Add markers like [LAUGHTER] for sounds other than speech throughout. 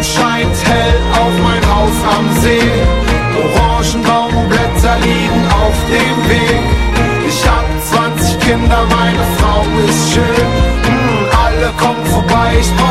und scheint hell auf mein Haus am See. Orangenbaumblätter liegen auf dem Weg. Ich hab 20 Kinder, meine Frau ist schön. Hm, alle kommen vorbei, ich brauch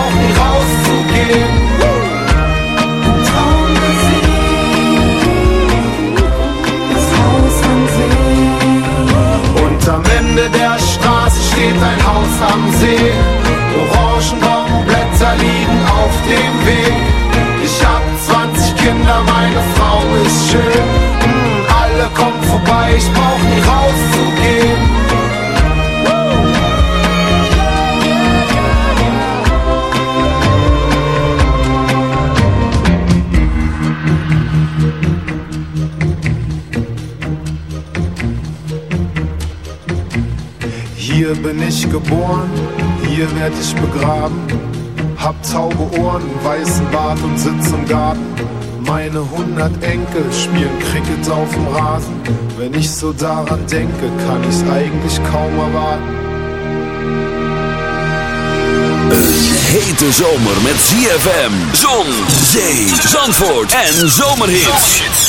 schön. Hm, alle kommen vorbei, ich brauch nie rauszugehen. Hier bin ich geboren, hier werd ich begraben. Hab taube Ohren, weißen Bart und sitz im Garten. Meine hundert Enkel spielen Cricket auf dem Rasen. Wenn ich so daran denke, kann ich's eigentlich kaum erwarten. Een hete zomer met ZFM, zon, zee, zandvoort en zomerhits.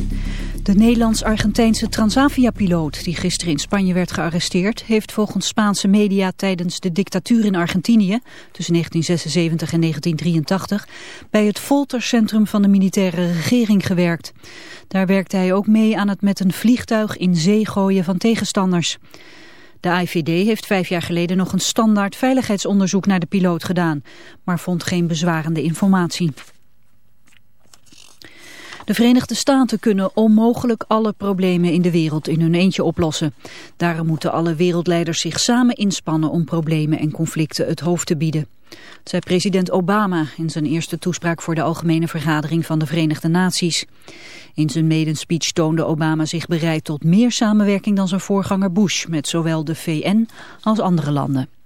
De Nederlands-Argentijnse Transavia-piloot die gisteren in Spanje werd gearresteerd... heeft volgens Spaanse media tijdens de dictatuur in Argentinië... tussen 1976 en 1983... bij het foltercentrum van de militaire regering gewerkt. Daar werkte hij ook mee aan het met een vliegtuig in zee gooien van tegenstanders. De AIVD heeft vijf jaar geleden nog een standaard veiligheidsonderzoek naar de piloot gedaan... maar vond geen bezwarende informatie. De Verenigde Staten kunnen onmogelijk alle problemen in de wereld in hun eentje oplossen. Daarom moeten alle wereldleiders zich samen inspannen om problemen en conflicten het hoofd te bieden. Dat zei president Obama in zijn eerste toespraak voor de Algemene Vergadering van de Verenigde Naties. In zijn maiden speech toonde Obama zich bereid tot meer samenwerking dan zijn voorganger Bush met zowel de VN als andere landen.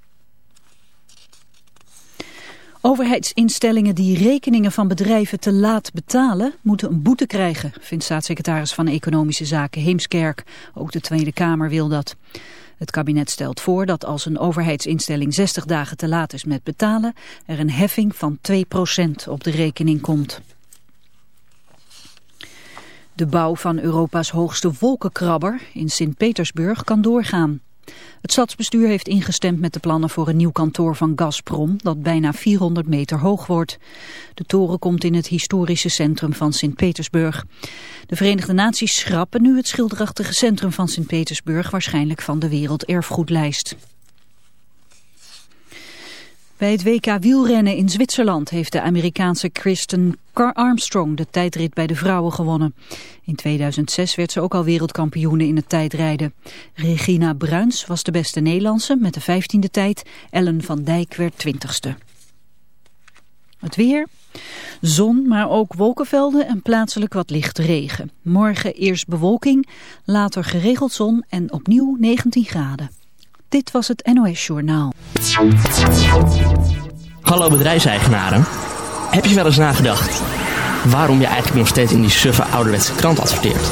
Overheidsinstellingen die rekeningen van bedrijven te laat betalen, moeten een boete krijgen, vindt staatssecretaris van Economische Zaken Heemskerk. Ook de Tweede Kamer wil dat. Het kabinet stelt voor dat als een overheidsinstelling 60 dagen te laat is met betalen, er een heffing van 2% op de rekening komt. De bouw van Europa's hoogste wolkenkrabber in Sint-Petersburg kan doorgaan. Het stadsbestuur heeft ingestemd met de plannen voor een nieuw kantoor van Gazprom dat bijna 400 meter hoog wordt. De toren komt in het historische centrum van Sint-Petersburg. De Verenigde Naties schrappen nu het schilderachtige centrum van Sint-Petersburg waarschijnlijk van de werelderfgoedlijst. Bij het WK wielrennen in Zwitserland heeft de Amerikaanse Kristen Armstrong de tijdrit bij de vrouwen gewonnen. In 2006 werd ze ook al wereldkampioene in het tijdrijden. Regina Bruins was de beste Nederlandse met de vijftiende tijd. Ellen van Dijk werd twintigste. Het weer... Zon, maar ook wolkenvelden en plaatselijk wat lichte regen. Morgen eerst bewolking, later geregeld zon en opnieuw 19 graden. Dit was het NOS Journaal. Hallo bedrijfseigenaren. Heb je wel eens nagedacht waarom je eigenlijk nog steeds in die suffe ouderwetse krant adverteert?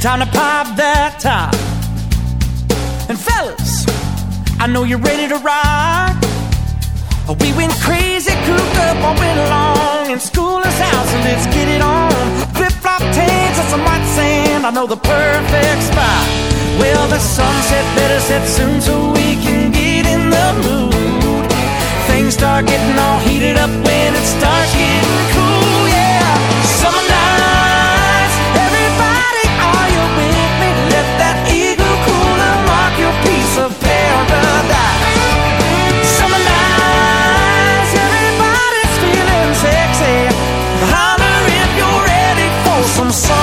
Time to pop that top. And fellas, I know you're ready to ride. We went crazy, cooped up all winter long in schoolers' house, and let's get it on. Flip flop tanks and some white sand. I know the perfect spot. Well, the sunset better set soon so we can get in the mood. Things start getting all heated up when it starts getting cool, I'm.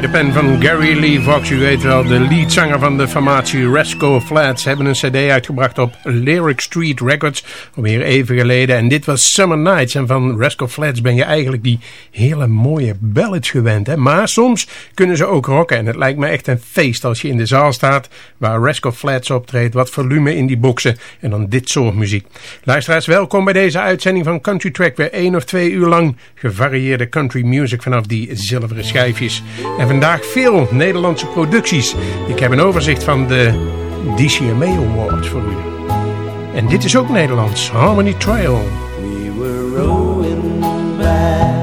De pen van Gary Lee Fox. U weet wel, de leadzanger van de formatie Rasco Flats. hebben een cd uitgebracht op Lyric Street Records. Alweer even geleden. En dit was Summer Nights. En van Rasco Flats ben je eigenlijk die hele mooie ballads gewend. Hè? Maar soms kunnen ze ook rocken. En het lijkt me echt een feest als je in de zaal staat. Waar Rasco Flats optreedt. Wat volume in die boxen. En dan dit soort muziek. Luisteraars, welkom bij deze uitzending van Country Track. Weer één of twee uur lang gevarieerde country music vanaf die zilveren schijfjes. Vandaag veel Nederlandse producties. Ik heb een overzicht van de DCMA Awards voor u. En dit is ook Nederlands. Harmony Trail. We were rowing back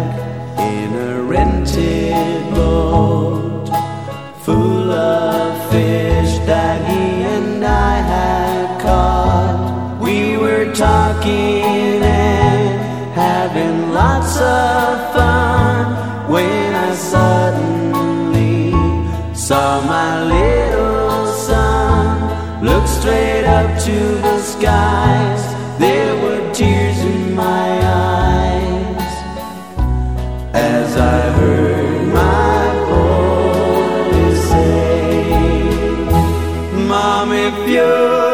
up to the skies. There were tears in my eyes as I heard my say, Mom, if you're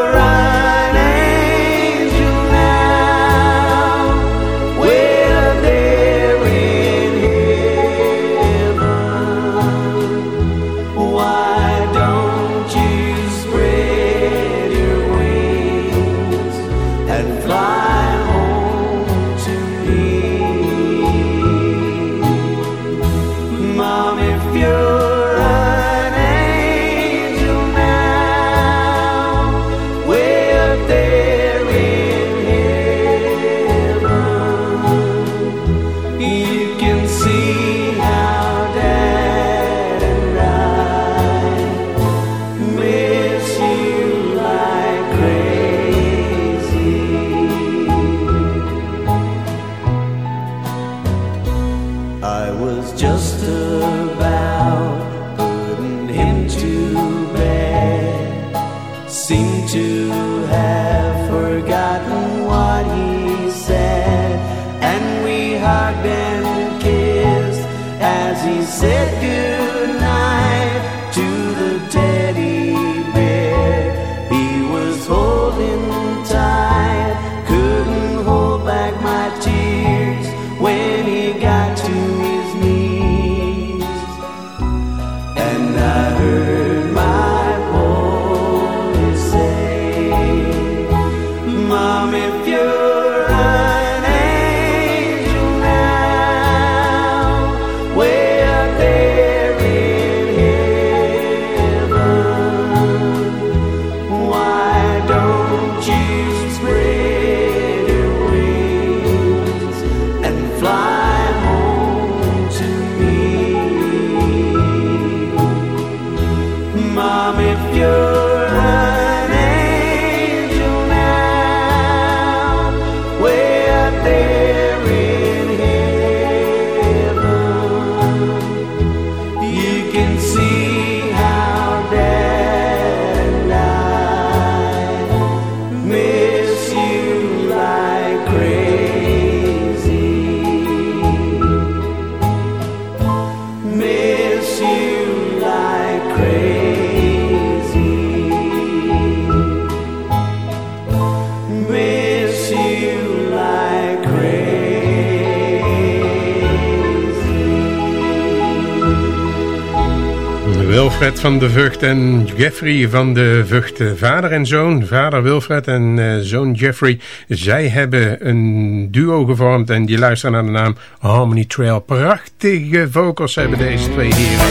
Wilfred van de Vught en Jeffrey van de Vught. Vader en zoon, vader Wilfred en uh, zoon Jeffrey. Zij hebben een duo gevormd en die luisteren naar de naam Harmony Trail. Prachtige vocals hebben deze twee heren.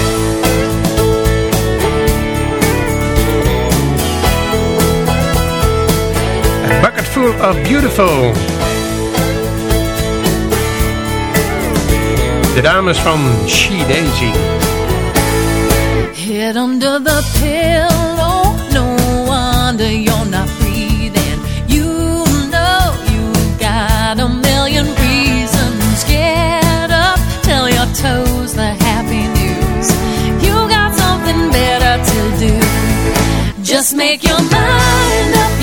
Bucket full of beautiful. De dames van She Daisy. Under the pillow, no wonder you're not breathing. You know you've got a million reasons. Get up, tell your toes the happy news. You got something better to do. Just make your mind up,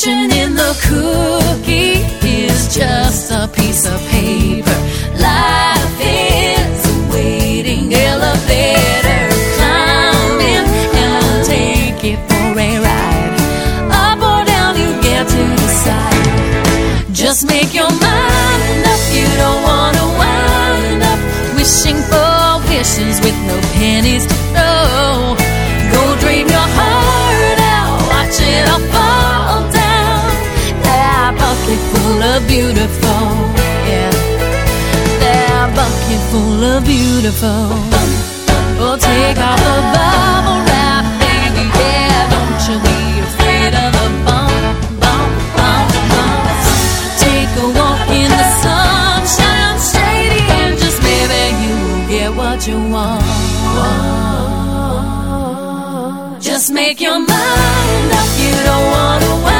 fortune in the cookie is just a piece of paper. Life is a waiting elevator. Climb in and take it for a ride. Up or down, you get to decide. Just make of beautiful. Yeah. That bucket full of beautiful. Oh, take off the bubble wrap, baby. Yeah, don't you be afraid of the bump, bump, bump, bump. Take a walk in the sunshine, shady, and just maybe you'll get what you want. Just make your mind up. You don't wanna wind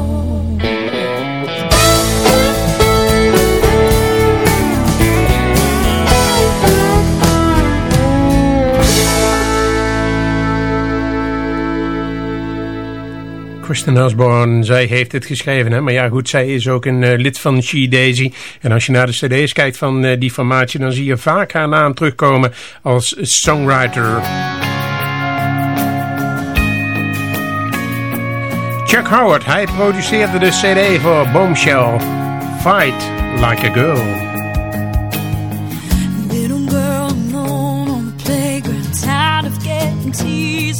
Kristen Osborne, zij heeft het geschreven. Hè? Maar ja, goed, zij is ook een uh, lid van She Daisy. En als je naar de cd's kijkt van uh, die formatie... dan zie je vaak haar naam terugkomen als songwriter. Chuck Howard, hij produceerde de cd voor Bombshell. Fight Like a Girl.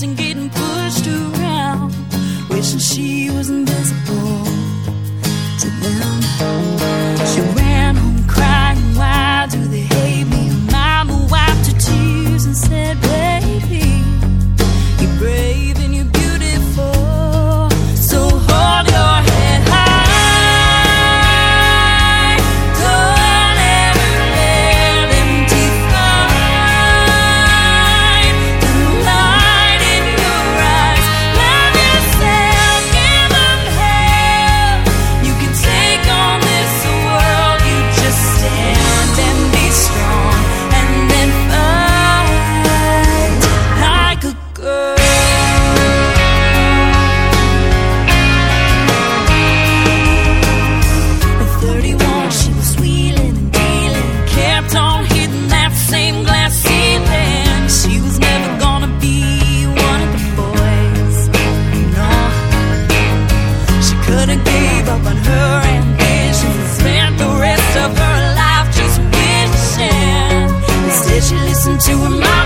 And getting pushed around. Wishing she was invisible to them. She ran home crying, Why do they hate me? Mama wiped her tears and said, to a mind.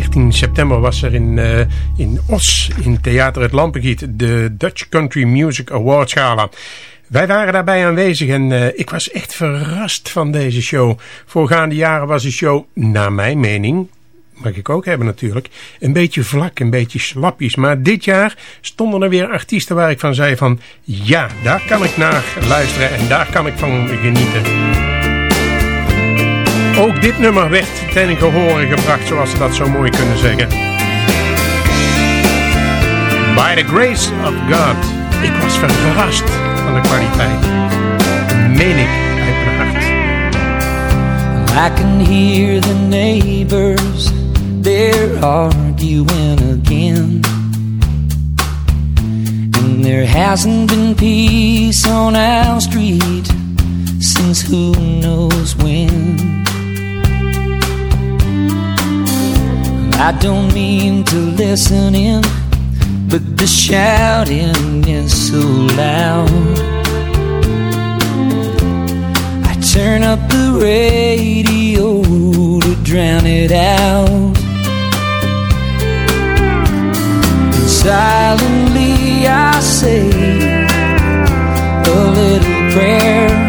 13 september was er in, eh, in Os, in Theater Het Lampengiet, de Dutch Country Music Awards Gala. Wij waren daarbij aanwezig en eh, ik was echt verrast van deze show. Voorgaande jaren was de show, naar mijn mening, mag ik ook hebben natuurlijk, een beetje vlak, een beetje slapjes. Maar dit jaar stonden er weer artiesten waar ik van zei van, ja, daar kan ik naar luisteren en daar kan ik van genieten. Ook dit nummer werd ten gehore gebracht, zoals ze dat zo mooi kunnen zeggen. By the grace of God. Ik was verrast van de kwaliteit. Meen ik uit mijn hart. I can hear the neighbors, they're arguing again. And there hasn't been peace on our street since who knows when. I don't mean to listen in, but the shouting is so loud. I turn up the radio to drown it out. And silently I say a little prayer.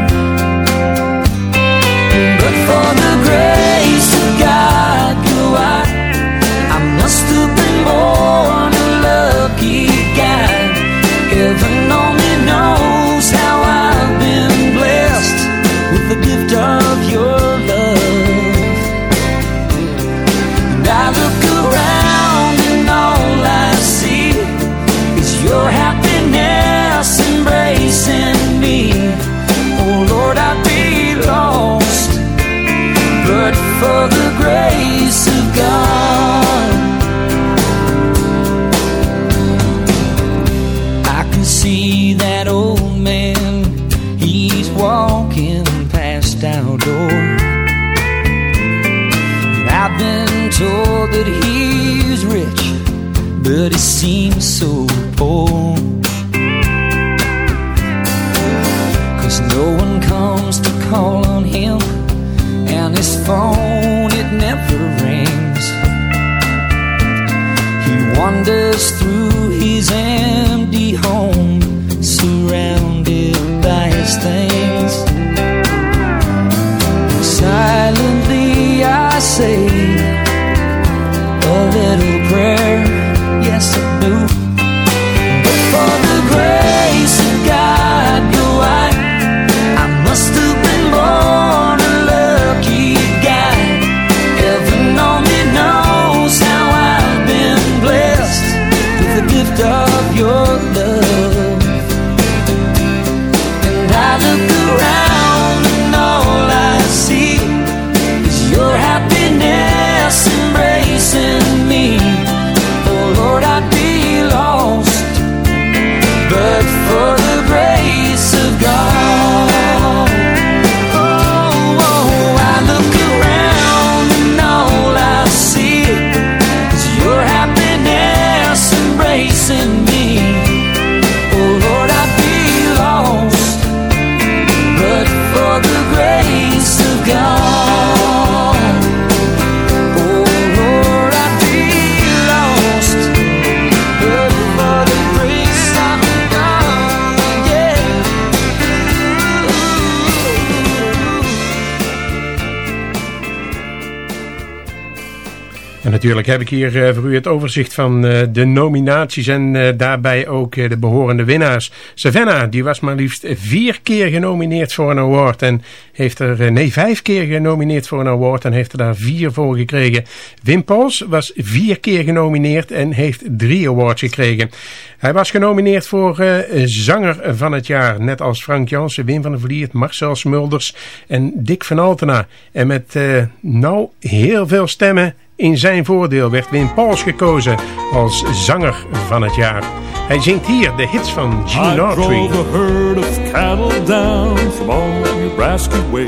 Natuurlijk heb ik hier eh, voor u het overzicht van eh, de nominaties en eh, daarbij ook de behorende winnaars. Savannah, die was maar liefst vier keer genomineerd voor een award en heeft er, nee vijf keer genomineerd voor een award en heeft er daar vier voor gekregen. Wim Pauls was vier keer genomineerd en heeft drie awards gekregen. Hij was genomineerd voor zanger van het jaar, net als Frank Jansen, Wim van der Vliert, Marcel Smulders en Dick van Altena. En met nou heel veel stemmen in zijn voordeel werd Wim Pauls gekozen als zanger van het jaar. Hij zingt hier de hits van Gene Autry. Herd of cattle down from all Nebraska way.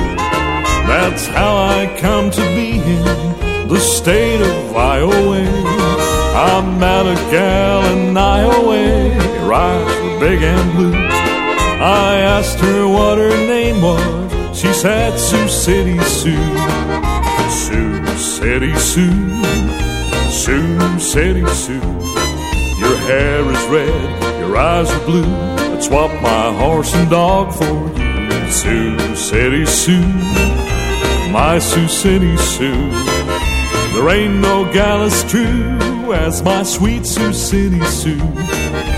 That's how I come to be in the state of Iowa. I met a gal in Iowa, her eyes were big and blue. I asked her what her name was, she said Sioux City Sue. City Sue, Sioux City Sue. Your hair is red, your eyes are blue. I'd swap my horse and dog for you. Sioux City Sue, my Sioux City Sue. There ain't no gal as true as my sweet Sioux City Sue.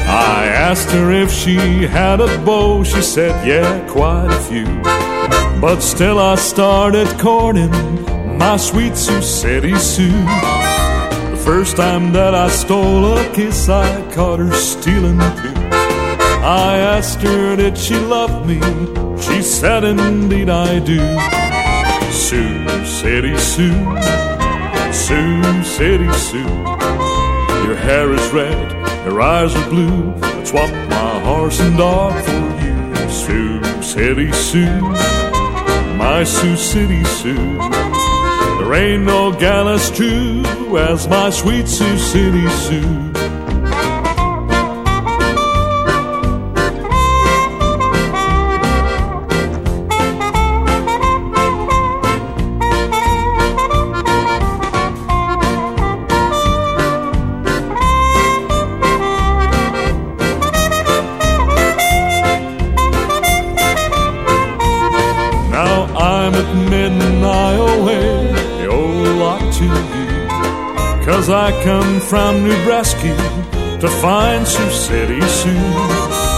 I asked her if she had a beau, she said, yeah, quite a few. But still I started courting my sweet City Sue. The first time that I stole a kiss, I caught her stealing too. I asked her, did she love me? She said, indeed I do. City Sue, City Sue. Your hair is red, your eyes are blue. I'd swap my horse and dog for you. Sioux City Sue, my Sioux City Sue. There ain't no gal as true as my sweet Sioux City Sue. From Nebraska to find Sioux City Sue.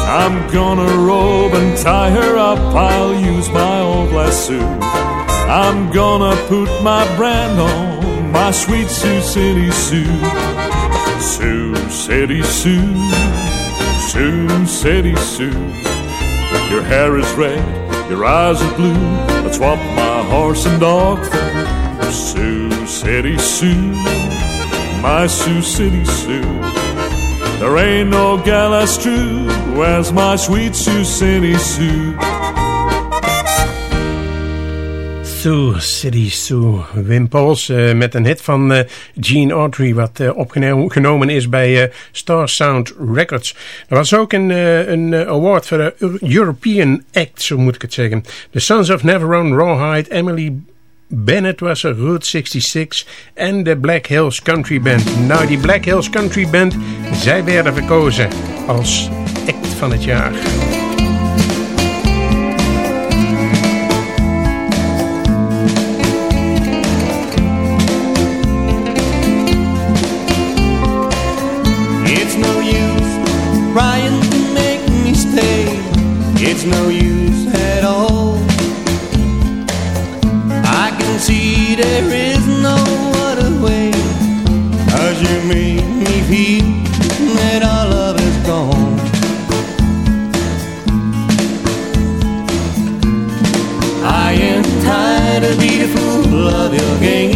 I'm gonna robe and tie her up, I'll use my old lasso. I'm gonna put my brand on my sweet Sioux City Sue. Sioux City Sue, Sioux City Sue. Your hair is red, your eyes are blue. Let's swap my horse and dog for Sioux City Sue, my Sioux City Sue. There ain't no gal as true as my sweet Sioux City Sue. Sioux City Sue. Wim eh, met een hit van eh, Gene Autry wat eh, opgenomen is bij Star Sound Records. Er was ook een, een award voor de European Act, zo moet ik het zeggen. The Sons of Neverone Rawhide, Emily Bennett was er, Route 66 en de Black Hills Country Band. Nou, die Black Hills Country Band, zij werden verkozen als act van het jaar. It's no use trying to make me stay. It's no use there is no other way. Cause you make me feel that our love is gone. I am tired of being a fool of your game,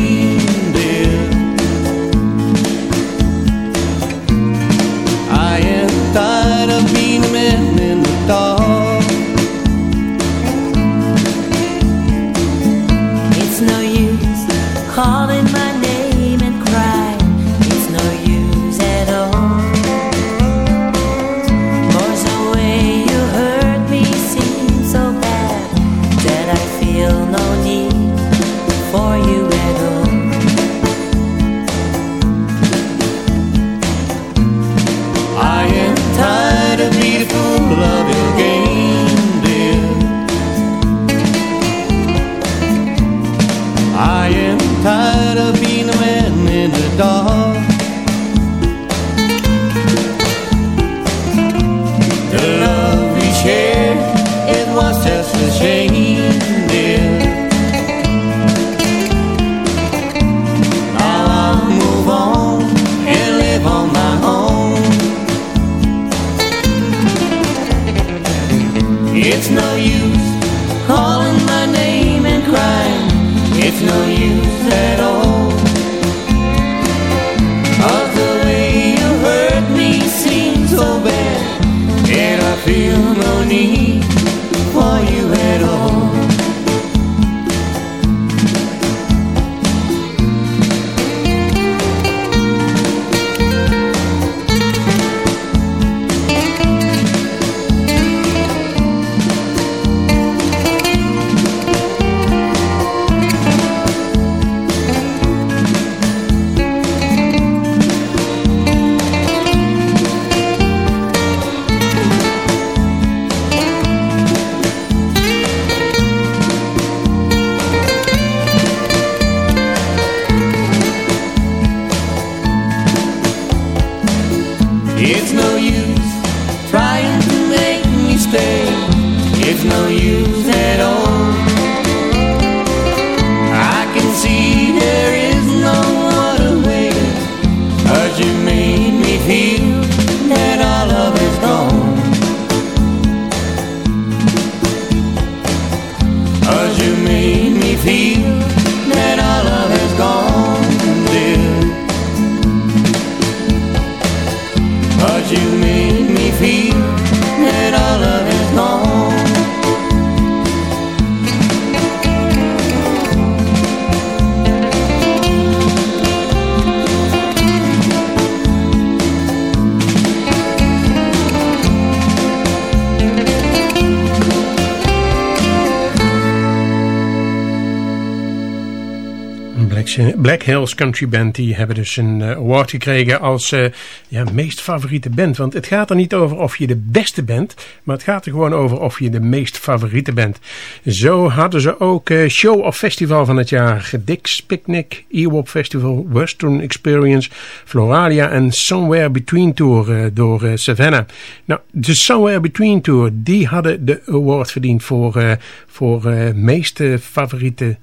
Black, Hills Country Band die hebben dus een eh, award gekregen als eh, ja, meest favoriete band. Want het gaat er niet over of je de beste bent, maar het gaat er gewoon over of je de meest favoriete bent. Zo hadden ze ook eh, show of festival van het jaar. Dick's Picnic, Ewop Festival, Western Experience, Floralia en Somewhere Between Tour door Savannah. Nou, de Somewhere Between Tour, die hadden de award verdiend voor, voor meeste favoriete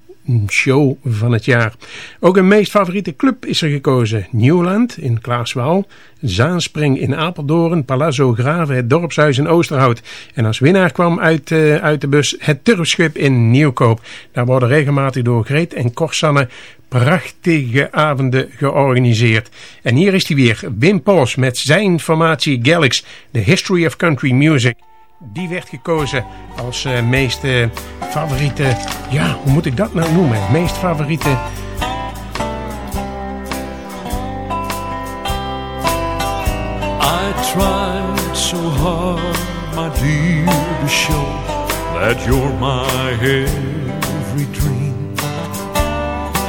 show van het jaar. Ook een meest favoriete club is er gekozen. Nieuwland in Klaaswaal, Zaanspring in Apeldoorn, Palazzo Graven, het dorpshuis in Oosterhout. En als winnaar kwam uit, eh, uit de bus het Turfschip in Nieuwkoop. Daar worden regelmatig door Greet en Korsanne prachtige avonden georganiseerd. En hier is hij weer, Wim Pols met zijn formatie Galax, The History of Country Music. Die werd gekozen als eh, meest eh, favoriete, ja, hoe moet ik dat nou noemen? Meest favoriete I tried so hard, my dear, to show that you're my every dream.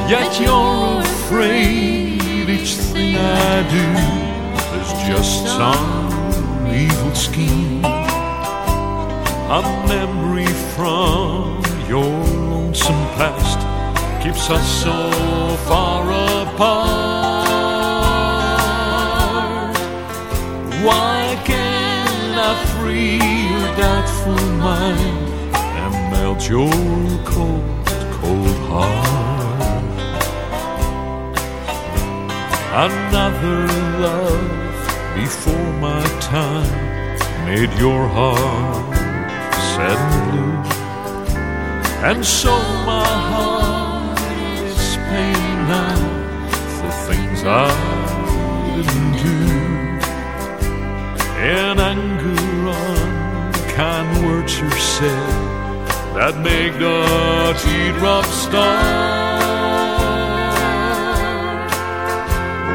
Yet you're afraid each thing I do is just some evil scheme. A memory from your lonesome past keeps us so far apart. Why can't I free your doubtful mind and melt your cold, cold heart? Another love before my time made your heart sad and blue, and so my heart is paying now for things I didn't do. In anger, unkind words are said that make the teardrops start.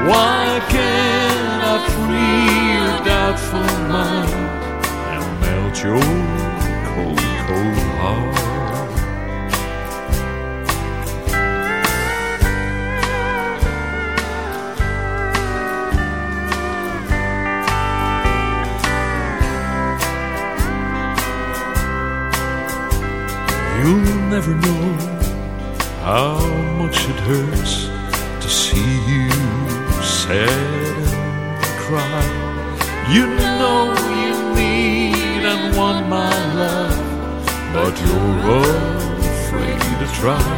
Why can't I free your doubtful mind and melt your cold, cold heart? You'll never know how much it hurts to see you sad and cry. You know you need want my love, but you're afraid to try.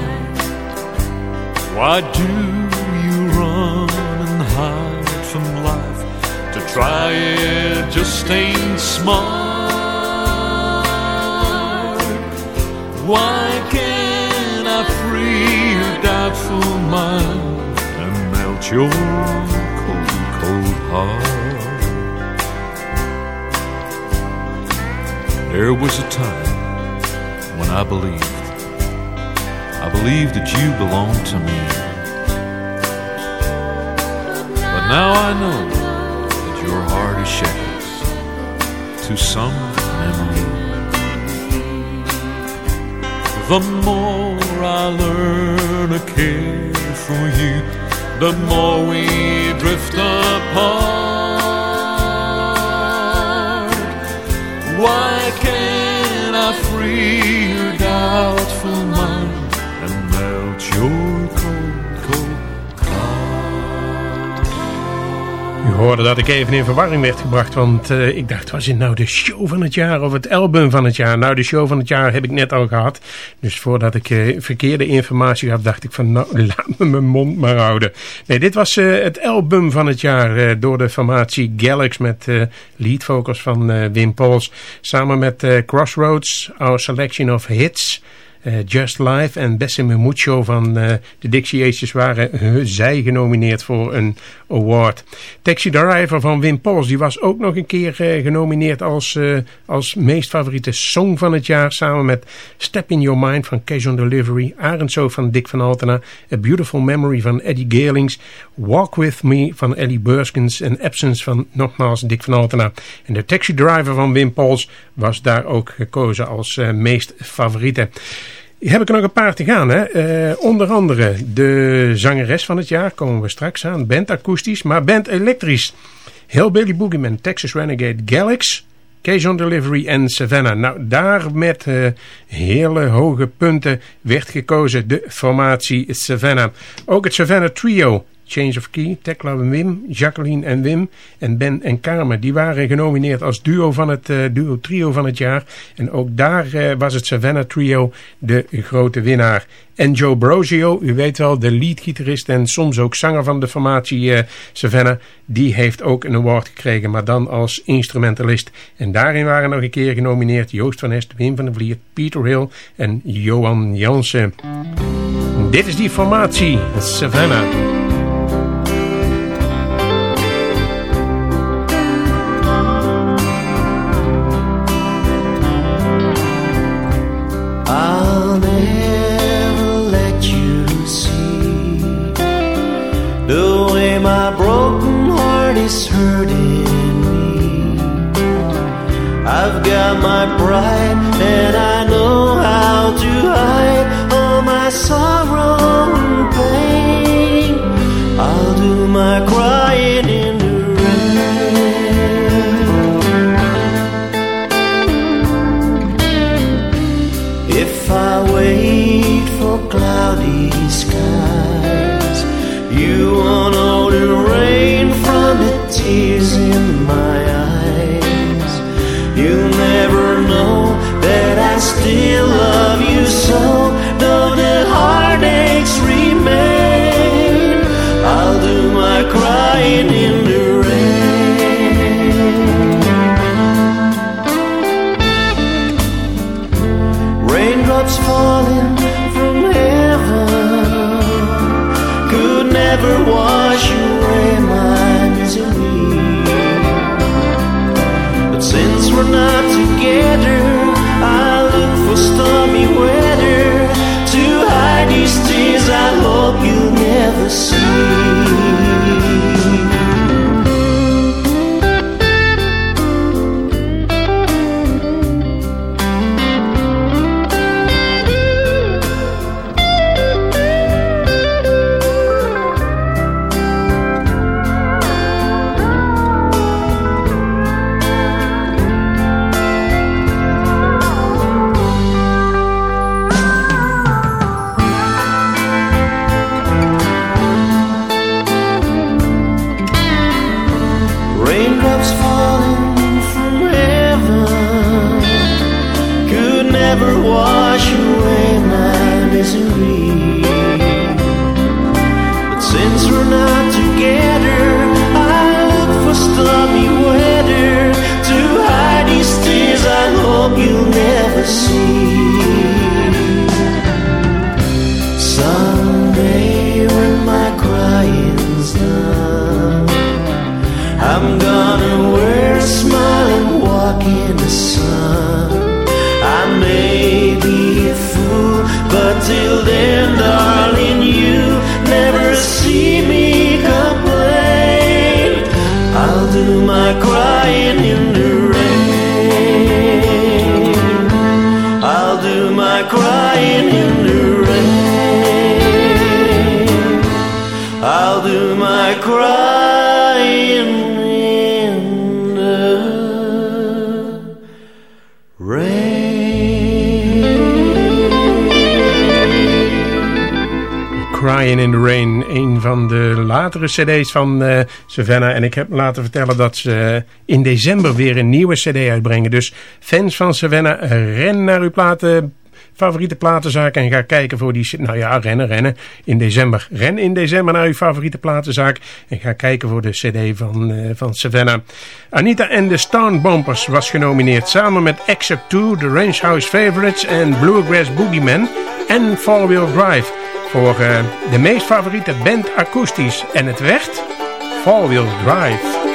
Why do you run and hide from life? To try it just ain't smart. Why can't I free your doubtful mind and melt your cold, cold heart? There was a time when I believed, I believed that you belonged to me. But now I know that your heart is shadows to some memory. The more I learn to care for you, the more we drift apart. Why out hoorde dat ik even in verwarring werd gebracht, want uh, ik dacht, was dit nou de show van het jaar of het album van het jaar? Nou, de show van het jaar heb ik net al gehad. Dus voordat ik uh, verkeerde informatie had, dacht ik van, nou, [LAUGHS] laat me mijn mond maar houden. Nee, dit was uh, het album van het jaar door de formatie Galax met lead vocals van Wim Pols. Samen met Crossroads, Our Selection of Hits... Uh, Just Life en Bessie Mucho van uh, de Dixie Aces waren zij genomineerd voor een award. Taxi Driver van Wim Pols die was ook nog een keer genomineerd als, als meest favoriete song van het jaar. Samen met Step in Your Mind van Cash on Delivery. Arendso van Dick van Altena. A Beautiful Memory van Eddie Geerlings. Walk With Me van Ellie Burskens. En Absence van nogmaals Dick van Altena. En de Taxi Driver van Wim Pols was daar ook gekozen als meest favoriete. Heb ik er nog een paar te gaan. Hè? Uh, onder andere de zangeres van het jaar. Komen we straks aan. Band akoestisch, maar band elektrisch. Hillbilly Boogeyman, Texas Renegade, Galax, Case on Delivery en Savannah. Nou, daar met uh, hele hoge punten werd gekozen de formatie Savannah. Ook het Savannah Trio. Change of Key, Tekla en Wim, Jacqueline en Wim en Ben en Carmen. Die waren genomineerd als duo van het uh, duo trio van het jaar. En ook daar uh, was het Savannah Trio de grote winnaar. En Joe Brosio, u weet wel, de leadgitarist en soms ook zanger van de formatie uh, Savannah. Die heeft ook een award gekregen, maar dan als instrumentalist. En daarin waren nog een keer genomineerd Joost van Est, Wim van der Vliert, Peter Hill en Johan Jansen. Dit is die formatie, Savannah. my bride latere cd's van eh, Savannah. En ik heb laten vertellen dat ze in december weer een nieuwe cd uitbrengen. Dus fans van Savannah, ren naar uw platen, favoriete platenzaak en ga kijken voor die... Nou ja, rennen, rennen in december. Ren in december naar uw favoriete platenzaak en ga kijken voor de cd van, eh, van Savannah. Anita en de Stone Bumpers was genomineerd samen met Except 2, The Range House Favorites en Bluegrass Boogeyman en Four Wheel Drive voor eh, de meest favoriete band akoestisch. En het werd Four Wheel Drive.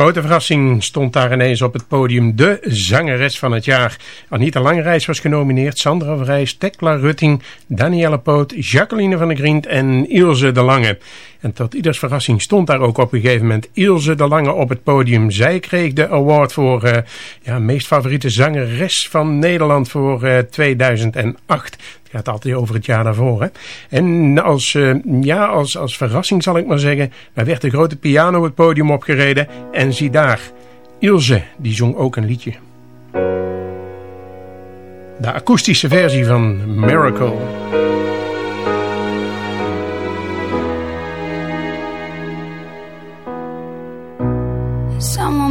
Grote verrassing stond daar ineens op het podium de zangeres van het jaar. Anita Langreis was genomineerd, Sandra Vrijs, Tekla Rutting, Danielle Poot, Jacqueline van der Grient en Ilse de Lange. En tot ieders verrassing stond daar ook op een gegeven moment Ilse de Lange op het podium. Zij kreeg de award voor uh, ja, meest favoriete zangeres van Nederland voor uh, 2008. Het gaat altijd over het jaar daarvoor. Hè? En als, uh, ja, als, als verrassing zal ik maar zeggen, daar werd de grote piano het podium opgereden. En zie daar, Ilse, die zong ook een liedje. De akoestische versie van Miracle.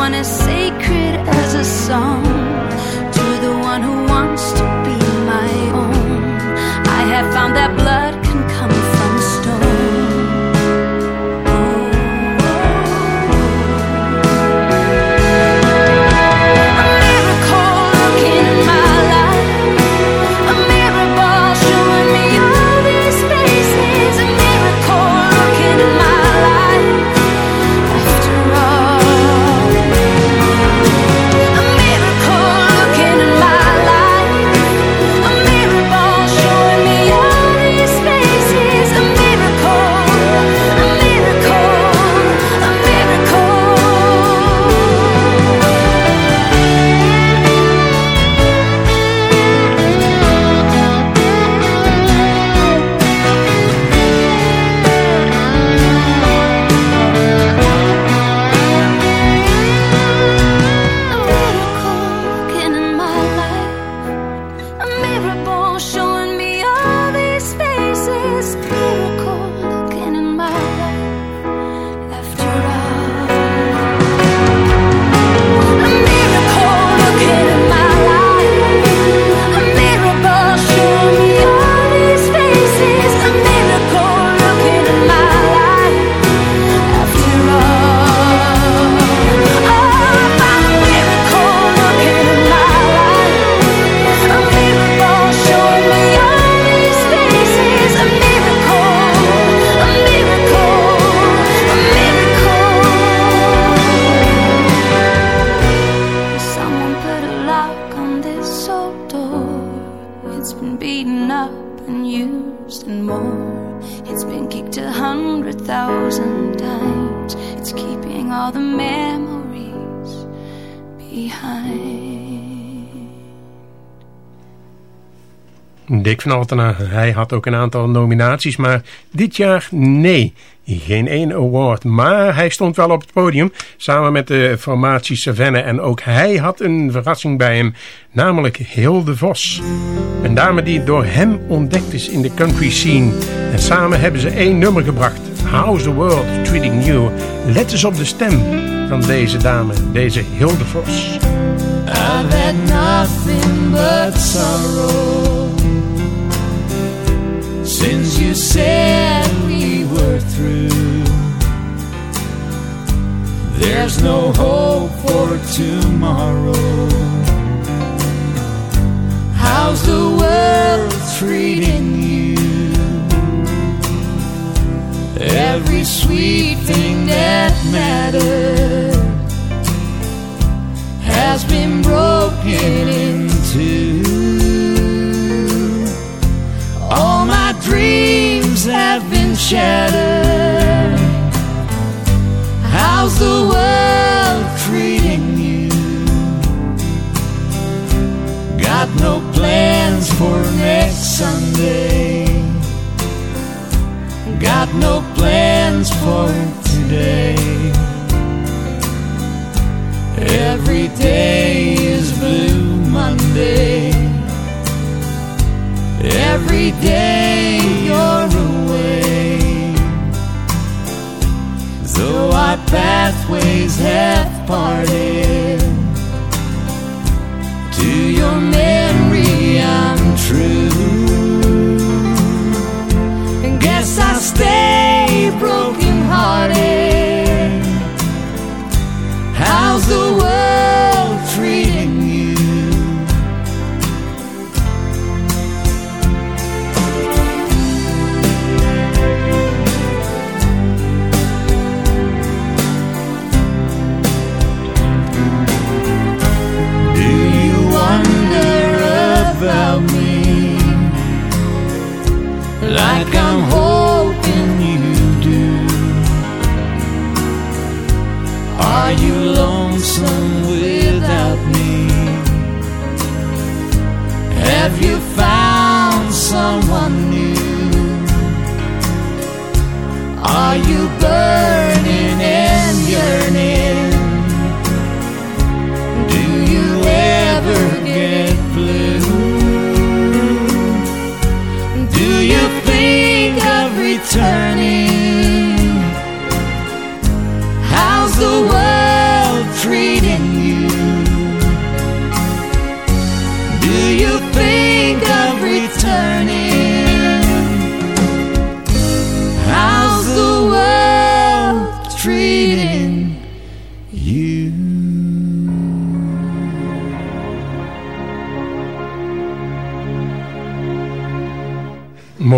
Someone as sacred as a song, and used and more. It's been kicked a hundred thousand times. It's keeping all the memories behind. Dick van Altena, hij had ook een aantal nominaties, maar dit jaar nee. Geen één award, maar hij stond wel op het podium samen met de formatie Savannah en ook hij had een verrassing bij hem, namelijk Hilde Vos. Een dame die door hem ontdekt is in de country scene en samen hebben ze één nummer gebracht, How's the World Treating You. Let eens op de stem van deze dame, deze Hilde Vos. I've had nothing but sorrow since you said we were through. There's no hope for tomorrow. How's the world treating you? Every sweet thing that mattered has been broken into. Have been shattered. How's the world treating you? Got no plans for next Sunday. Got no plans for today. Every day is Blue Monday. Every day Though our pathways have parted.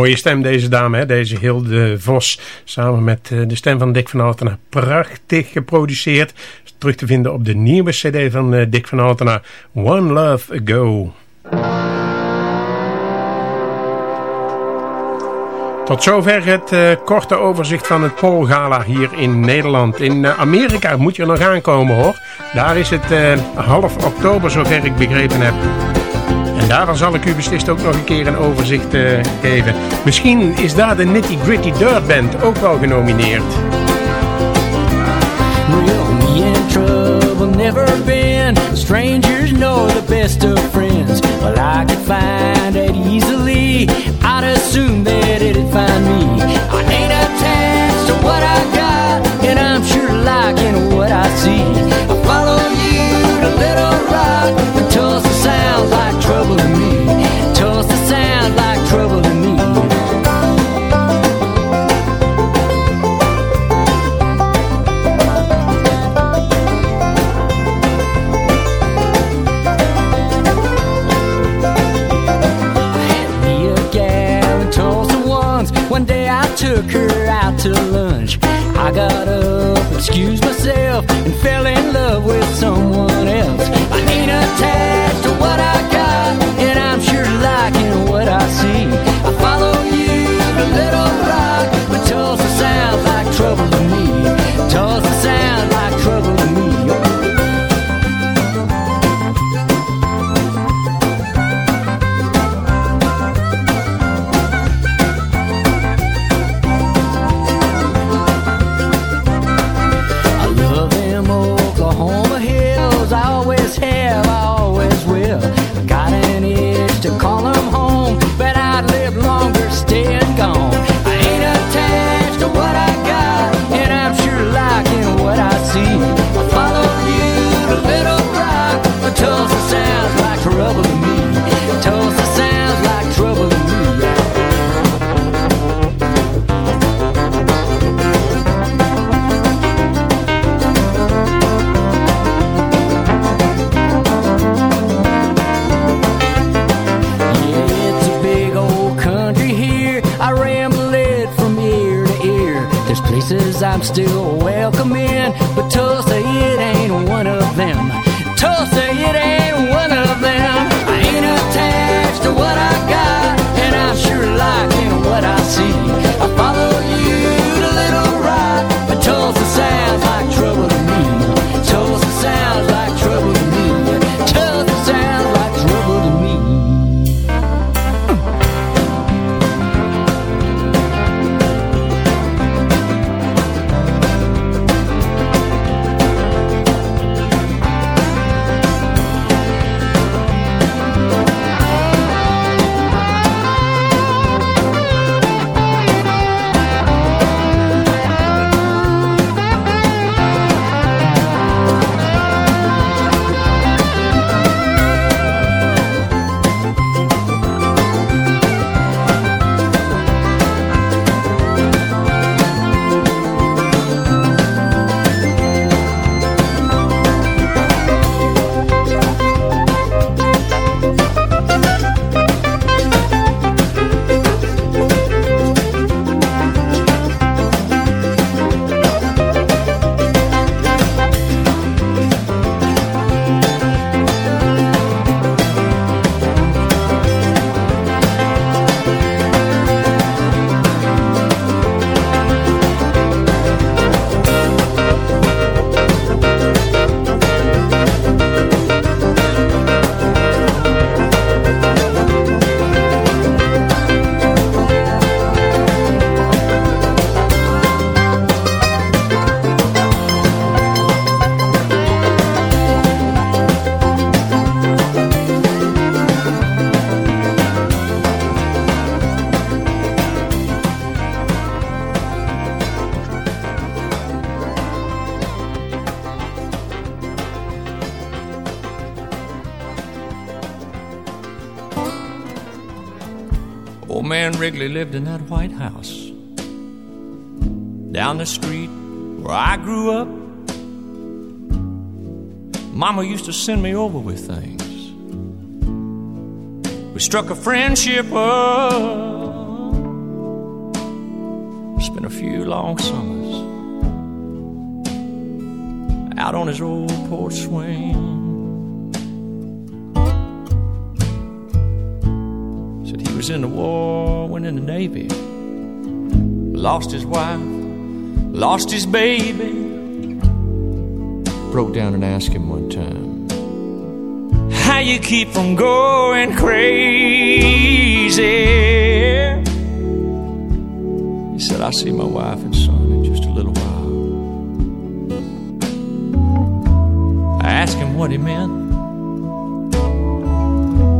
Mooie stem deze dame, hè? deze Hilde Vos. Samen met eh, de stem van Dick van Altena. Prachtig geproduceerd. Terug te vinden op de nieuwe cd van eh, Dick van Altena. One Love Ago. Tot zover het eh, korte overzicht van het Paul Gala hier in Nederland. In Amerika moet je nog aankomen hoor. Daar is het half oktober zover ik begrepen heb. En daar zal ik u beslist ook nog een keer een overzicht eh, geven. Misschien is daar de Nitty Gritty Dirt Band ook wel genomineerd. Real me trouble, never been. Strangers know the best of friends. Well, I could find it easily. I'd assume that it'd find me. I ain't attached to what I got, and I'm sure liking what I see. I follow you to Little Rock, trouble to me. Tulsa sounds like trouble to me. One day I took her out to lunch. I got up, excused myself, and fell in love with someone else. I ain't attached Little Rock, but Tulsa sounds like trouble to me. See. Wrigley lived in that White House. Down the street where I grew up, Mama used to send me over with things. We struck a friendship up, spent a few long summers out on his old porch swing. Said he was in the war, in the Navy, lost his wife, lost his baby. Broke down and asked him one time, How you keep from going crazy? He said, I see my wife and son in just a little while. I asked him what he meant.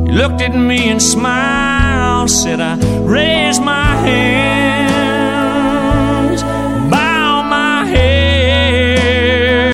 He looked at me and smiled, said, I raised my hand